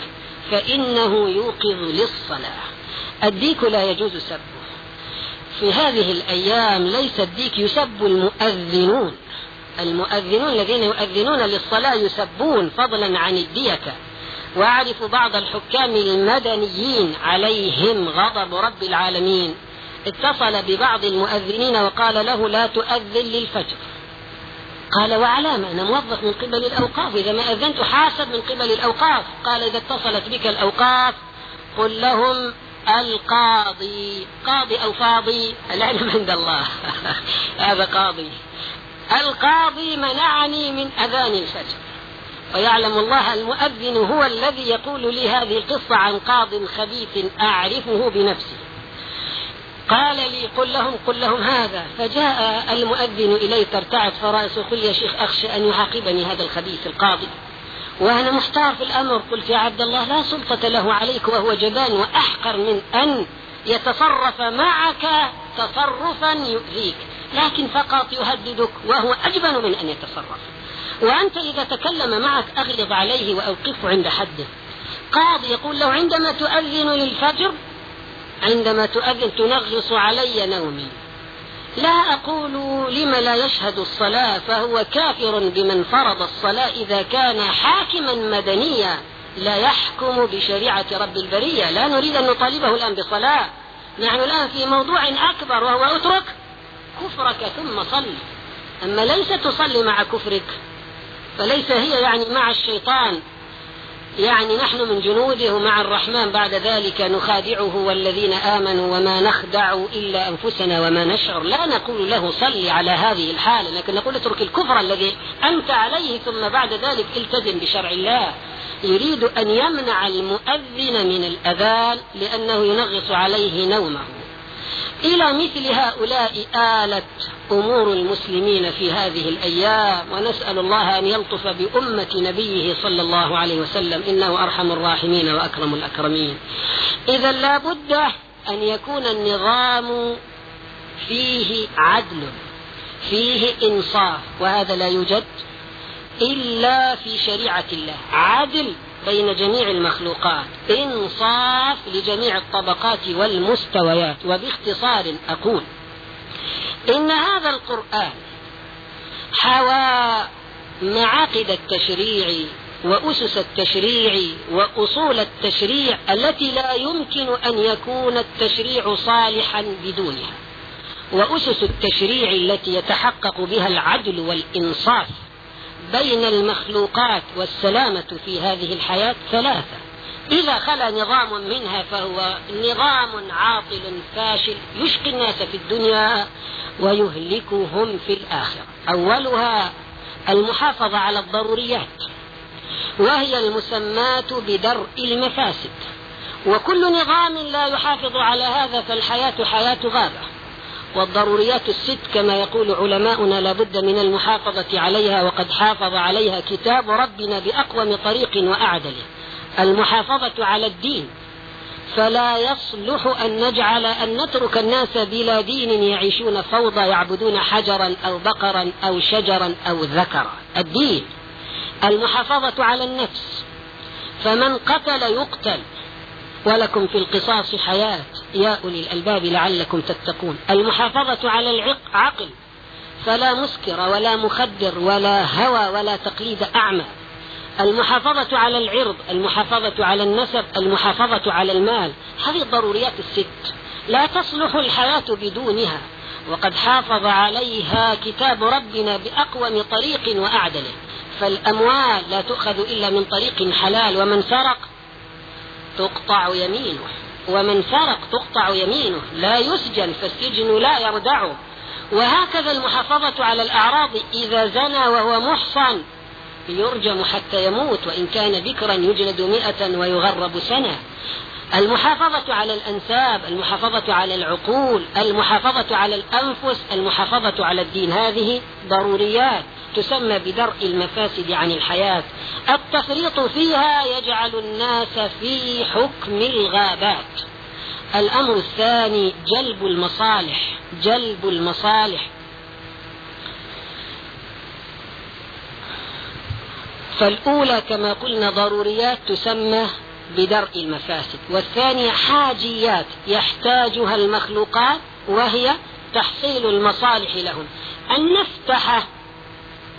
فإنه يوقظ للصلاة. الديك لا يجوز سبه. في هذه الأيام ليس الديك يسب المؤذنون. المؤذنون الذين يؤذنون للصلاة يسبون فضلا عن الديكة وأعرف بعض الحكام المدنيين عليهم غضب رب العالمين. اتصل ببعض المؤذنين وقال له لا تؤذن للفجر. قال وعلامة أنا موظف من قبل الأوقاف إذا ما أذنت حاسب من قبل الأوقاف. قال إذا اتصلت بك الأوقاف قل لهم القاضي. قاضي أو فاضي؟ العلم عند الله. هذا قاضي. القاضي منعني من أذان الفجر. ويعلم الله المؤذن هو الذي يقول لي هذه القصة عن قاض خبيث أعرفه بنفسي. قال لي قل لهم قل لهم هذا فجاء المؤذن إلي ترتعد فرأسه قل يا شيخ أخشى أن يعاقبني هذا الخبيث القاضي وأنا محتار في الأمر قلت يا عبد الله لا سلطة له عليك وهو جبان وأحقر من أن يتصرف معك تصرفا يؤذيك لكن فقط يهددك وهو أجبن من أن يتصرف وأنت إذا تكلم معك أغلظ عليه وأوقفه عند حده قاضي يقول له عندما تؤذن للفجر عندما تؤذن تنغص علي نومي. لا أقول لم لا يشهد الصلاة فهو كافر بمن فرض الصلاة إذا كان حاكما مدنيا. لا يحكم بشريعة رب البرية. لا نريد أن نطالبه الآن بصلاة. نحن الآن في موضوع أكبر وهو اترك كفرك ثم صل. أما ليس تصلي مع كفرك فليس هي يعني مع الشيطان. يعني نحن من جنوده ومع الرحمن بعد ذلك نخادعه والذين آمنوا وما نخدع إلا أنفسنا وما نشعر. لا نقول له صل على هذه الحالة لكن نقول اترك الكفر الذي أنت عليه ثم بعد ذلك التزم بشرع الله. يريد أن يمنع المؤذن من الأذان لأنه ينغص عليه نومه. إلى مثل هؤلاء آلت أمور المسلمين في هذه الأيام ونسأل الله أن يلطف بأمة نبيه صلى الله عليه وسلم إنه أرحم الراحمين وأكرم الأكرمين. إذا لا بد أن يكون النظام فيه عدل فيه إنصاف وهذا لا يوجد إلا في شريعة الله. عدل بين جميع المخلوقات إنصاف لجميع الطبقات والمستويات. وباختصار أقول إن هذا القرآن حوى معاقد التشريع وأسس التشريع وأصول التشريع التي لا يمكن أن يكون التشريع صالحا بدونها. وأسس التشريع التي يتحقق بها العدل والإنصاف بين المخلوقات والسلامة في هذه الحياة ثلاثة. إذا خلا نظام منها فهو نظام عاطل فاشل يشقي الناس في الدنيا ويهلكهم في الآخرة. أولها المحافظة على الضروريات وهي المسماة بدرء المفاسد. وكل نظام لا يحافظ على هذا فالحياة حياة غابة. والضروريات الست كما يقول علماؤنا لابد من المحافظة عليها وقد حافظ عليها كتاب ربنا بأقوم طريق وأعدله المحافظة على الدين. فلا يصلح أن نجعل أن نترك الناس بلا دين يعيشون فوضى يعبدون حجرا أو بقرا أو شجرا أو ذكرا. الدين. المحافظة على النفس. فمن قتل يقتل. ولكم في القصاص حياة. يا أولي الألباب لعلكم تتقون. المحافظة على العقل فلا مسكر ولا مخدر ولا هوى ولا تقليد أعمى. المحافظة على العرض المحافظة على النسب المحافظة على المال. هذه الضروريات الست. لا تصلح الحياة بدونها. وقد حافظ عليها كتاب ربنا بأقوم طريق وأعدله. فالأموال لا تؤخذ إلا من طريق حلال. ومن سرق تقطع يمينه ومن سرق تقطع يمينه لا يسجن فالسجن لا يردعه وهكذا المحافظة على الأعراض إذا زنى وهو محصن يرجم حتى يموت وإن كان ذكرا يجلد مئة ويغرب سنة. المحافظة على الأنساب المحافظة على العقول المحافظة على الأنفس المحافظة على الدين هذه ضروريات. تسمى بدرء المفاسد عن الحياة. التفريط فيها يجعل الناس في حكم الغابات. الأمر الثاني جلب المصالح جلب المصالح. فالأولى كما قلنا ضروريات تسمى بدرء المفاسد. والثانية حاجيات يحتاجها المخلوقات وهي تحصيل المصالح لهم. أن نفتح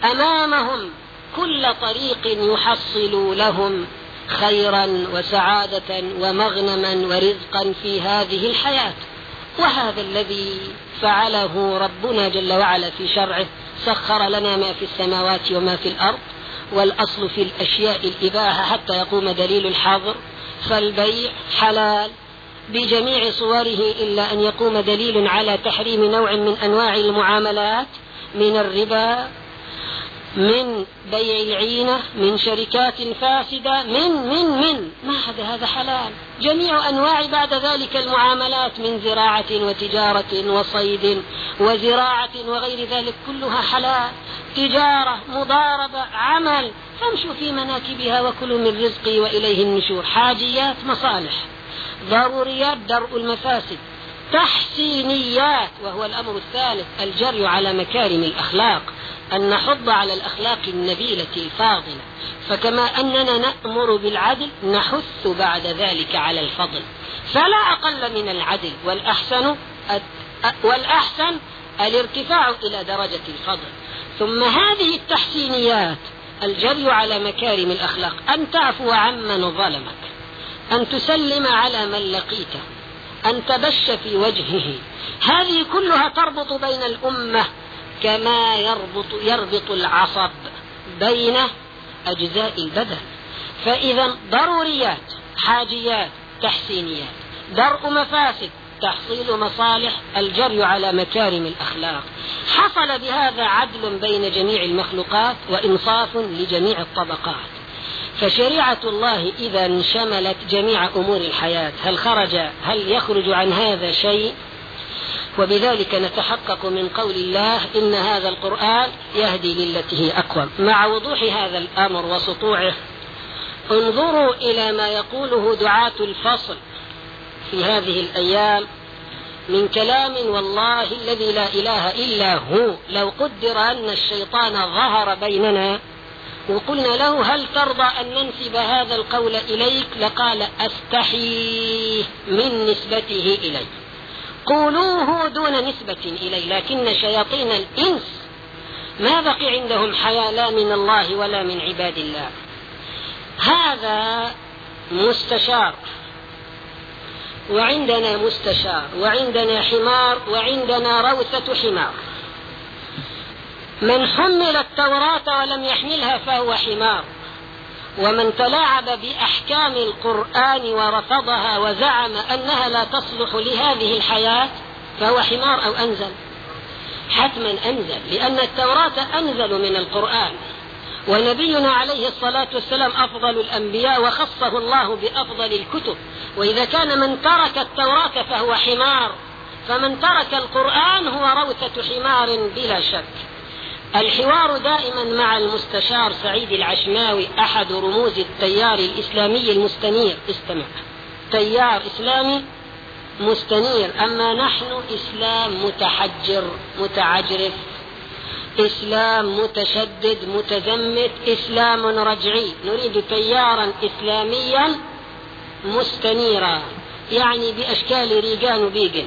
أمامهم كل طريق يحصل لهم خيرا وسعادة ومغنما ورزقا في هذه الحياة. وهذا الذي فعله ربنا جل وعلا في شرعه سخر لنا ما في السماوات وما في الأرض والأصل في الأشياء الإباحة حتى يقوم دليل الحظر فالبيع حلال بجميع صوره إلا أن يقوم دليل على تحريم نوع من أنواع المعاملات من الربا من بيع العينة من شركات فاسدة من من من. ما هذا؟ هذا حلال. جميع أنواع بعد ذلك المعاملات من زراعة وتجارة وصيد وزراعة وغير ذلك كلها حلال. تجارة مضاربة عمل. فامشوا في مناكبها وكلوا من رزقي وإليه النشور. حاجيات مصالح. ضروريات درء المفاسد. تحسينيات وهو الأمر الثالث الجري على مكارم الأخلاق. أن نحض على الأخلاق النبيلة الفاضلة فكما أننا نأمر بالعدل نحث بعد ذلك على الفضل. فلا أقل من العدل والأحسن والأحسن الارتفاع إلى درجة الفضل. ثم هذه التحسينيات الجري على مكارم الأخلاق أن تعفو عمن ظلمك أن تسلم على من لقيته أن تبش في وجهه. هذه كلها تربط بين الأمة كما يربط يربط العصب بين أجزاء البدن. فإذا ضروريات حاجيات تحسينيات. درء مفاسد تحصيل مصالح الجري على مكارم الأخلاق. حصل بهذا عدل بين جميع المخلوقات وإنصاف لجميع الطبقات. فشريعة الله إذا شملت جميع أمور الحياة هل خرج هل يخرج عن هذا شيء؟ وبذلك نتحقق من قول الله إن هذا القرآن يهدي للتي هي أقوم مع وضوح هذا الأمر وسطوعه انظروا إلى ما يقوله دعاة الفصل في هذه الأيام من كلام والله الذي لا إله إلا هو لو قدر أن الشيطان ظهر بيننا وقلنا له هل ترضى أن ننسب هذا القول إليك؟ لقال أستحي من نسبته إلي قولوه دون نسبة إلي لكن شياطين الإنس ما بقي عندهم حياة لا من الله ولا من عباد الله. هذا مستشار وعندنا مستشار وعندنا حمار وعندنا روثة حمار. من حمل التوراة ولم يحملها فهو حمار. ومن تلاعب بأحكام القرآن ورفضها وزعم أنها لا تصلح لهذه الحياة فهو حمار أو أنزل. حتما أنزل لأن التوراة أنزل من القرآن. ونبينا عليه الصلاة والسلام أفضل الأنبياء وخصه الله بأفضل الكتب. وإذا كان من ترك التوراة فهو حمار. فمن ترك القرآن هو روثة حمار بلا شك. الحوار دائما مع المستشار سعيد العشماوي أحد رموز التيار الإسلامي المستنير. استمع. تيار إسلامي مستنير. أما نحن إسلام متحجر متعجرف إسلام متشدد متزمت إسلام رجعي. نريد تيارا إسلاميا مستنيرا. يعني بأشكال ريجان وبيجن.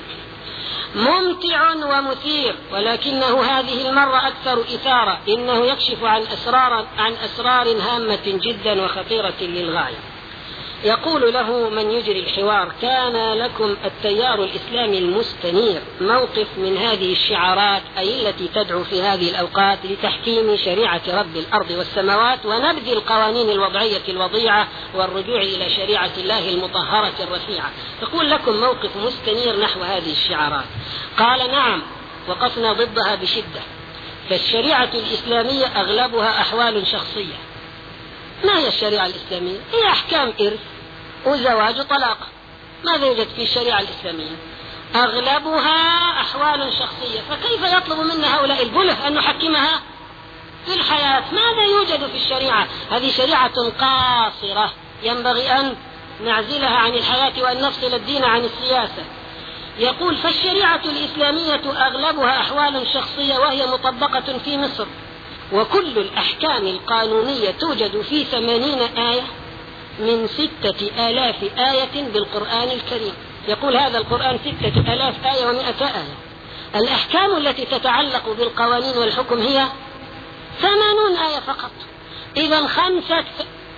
ممتع ومثير ولكنه هذه المرة أكثر إثارة إنه يكشف عن أسرار عن أسرار هامة جدا وخطيرة للغاية. يقول له من يجري الحوار كان لكم التيار الإسلامي المستنير موقف من هذه الشعارات أي التي تدعو في هذه الأوقات لتحكيم شريعة رب الأرض والسماوات ونبذ القوانين الوضعية الوضيعة والرجوع إلى شريعة الله المطهرة الرفيعة. يقول لكم موقف مستنير نحو هذه الشعارات. قال نعم وقفنا ضدها بشدة. فالشريعة الإسلامية أغلبها أحوال شخصية. ما هي الشريعة الإسلامية؟ هي أحكام إرث. وزواج وطلاق ماذا يوجد في الشريعة الإسلامية؟ أغلبها أحوال شخصية. فكيف يطلب منا هؤلاء البله أن نحكمها في الحياة؟ ماذا يوجد في الشريعة؟ هذه شريعة قاصرة. ينبغي أن نعزلها عن الحياة وأن نفصل الدين عن السياسة. يقول فالشريعة الإسلامية أغلبها أحوال شخصية وهي مطبقة في مصر. وكل الأحكام القانونية توجد في ثمانين آية. من ستة آلاف آية بالقرآن الكريم. يقول هذا القرآن ستة آلاف آية ومئة آية. الأحكام التي تتعلق بالقوانين والحكم هي ثمانون آية فقط. إذا خمسة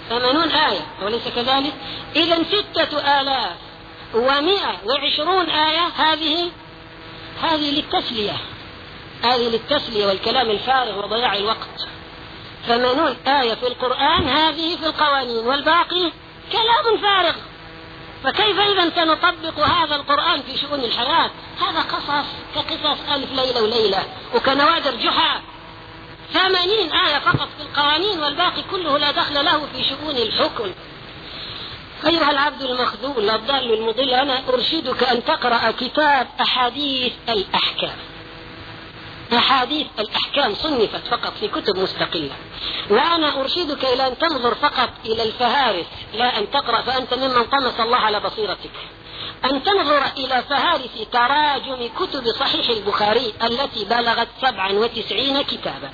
ثمانون آية وليس كذلك؟ إذا ستة آلاف ومئة وعشرون آية هذه هذه للتسلية. هذه للتسلية والكلام الفارغ وضياع الوقت. ثمانون آية في القرآن؟ هذه في القوانين والباقي كلام فارغ. فكيف إذا سنطبق هذا القرآن في شؤون الحياة؟ هذا قصص كقصص ألف ليلة وليلة وكنوادر جحا. ثمانين آية فقط في القوانين والباقي كله لا دخل له في شؤون الحكم. أيها العبد المخذول الضال المضل أنا أرشدك أن تقرأ كتاب أحاديث الأحكام. أحاديث الأحكام صنفت فقط في كتب مستقلة. وأنا أرشدك إلى أن تنظر فقط إلى الفهارس لا أن تقرأ فأنت ممن طمس الله على بصيرتك. أن تنظر إلى فهارس تراجم كتب صحيح البخاري التي بلغت سبعا وتسعين كتابا.